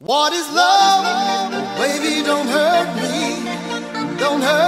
What is love? Baby, don't hurt me. Don't hurt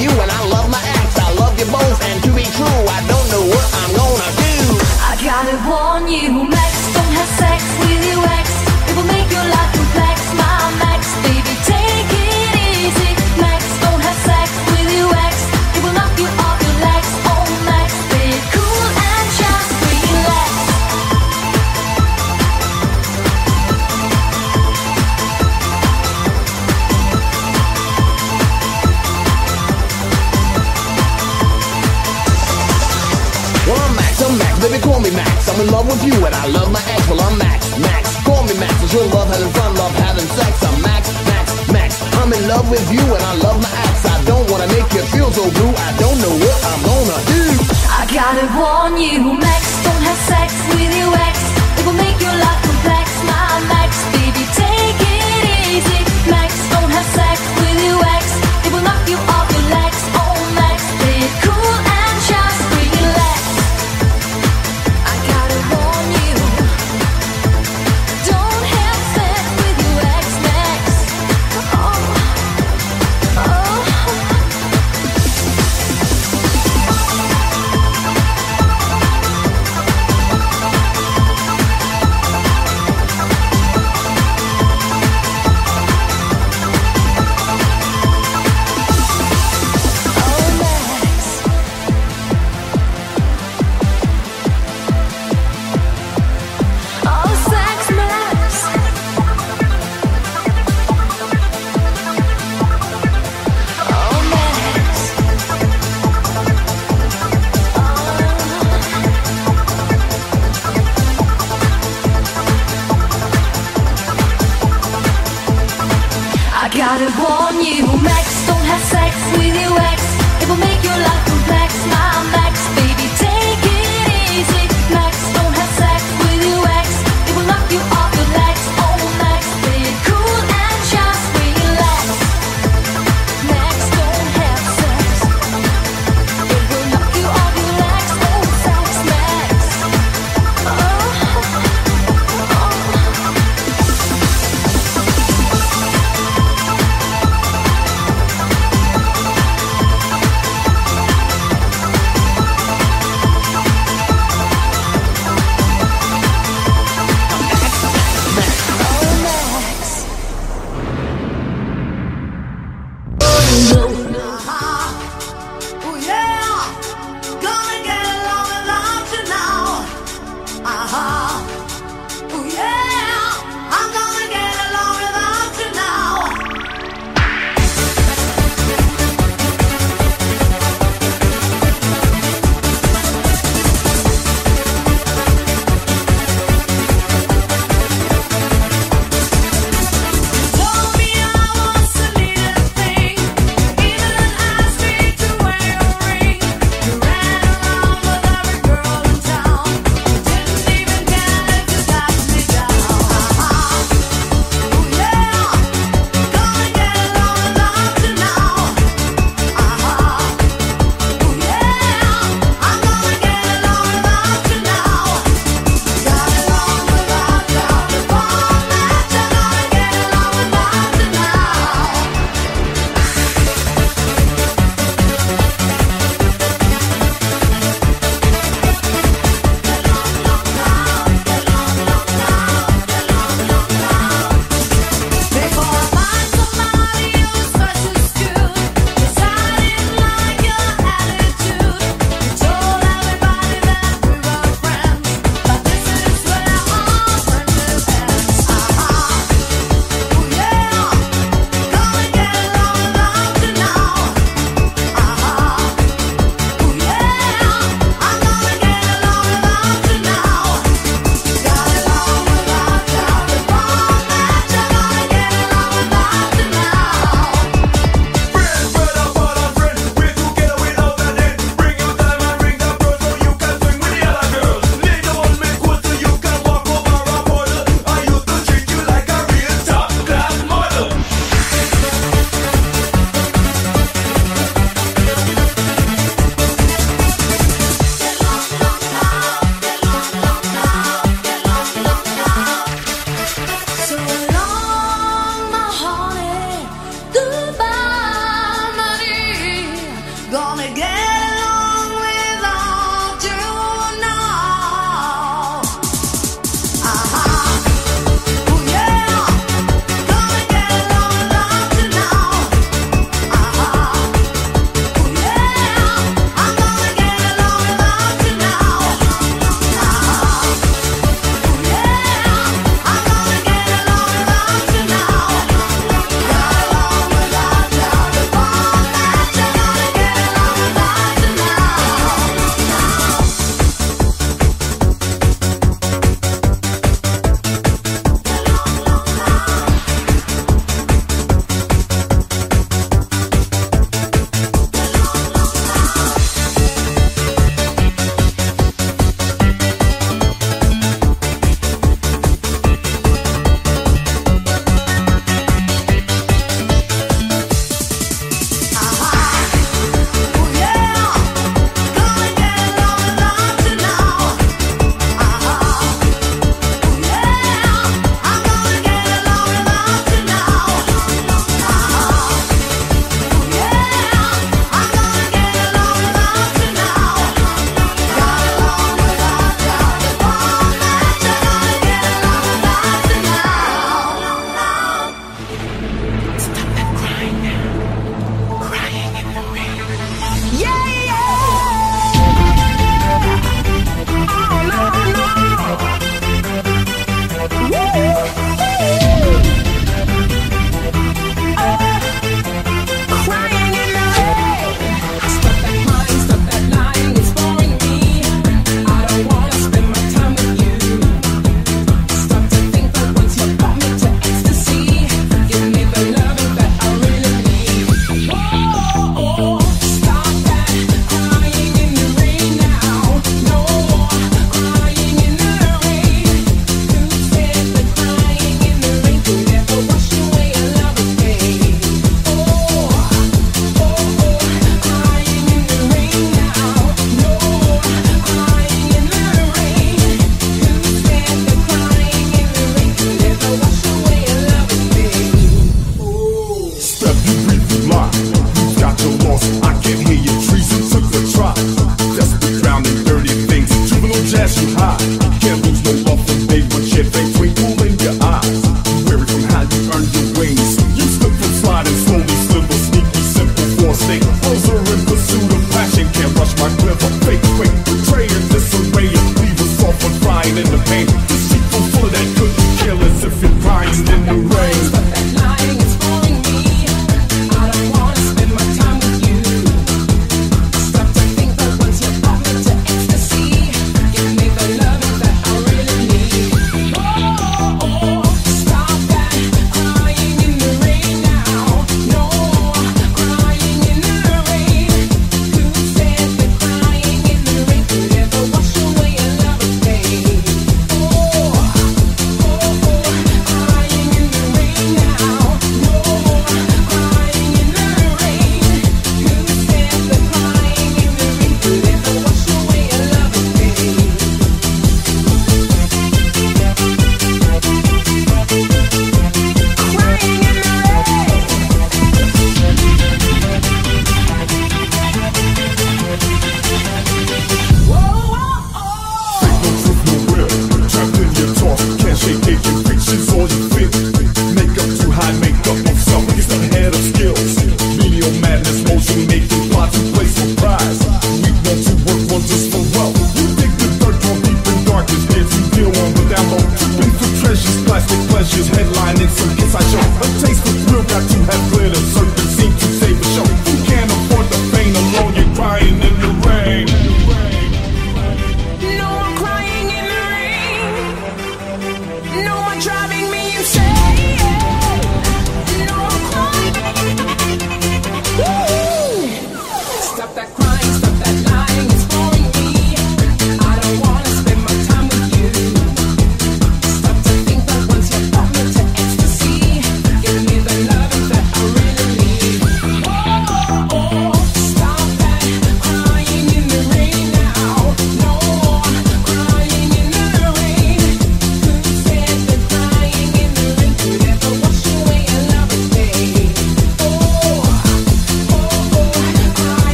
you and I love my axe. I love your and to be true, I don't know what I'm gonna do. I gotta warn you, man.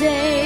day.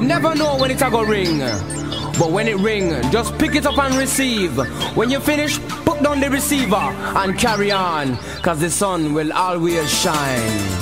You never know when it's a go ring. But when it ring, just pick it up and receive. When you finish, put down the receiver and carry on. Cause the sun will always shine.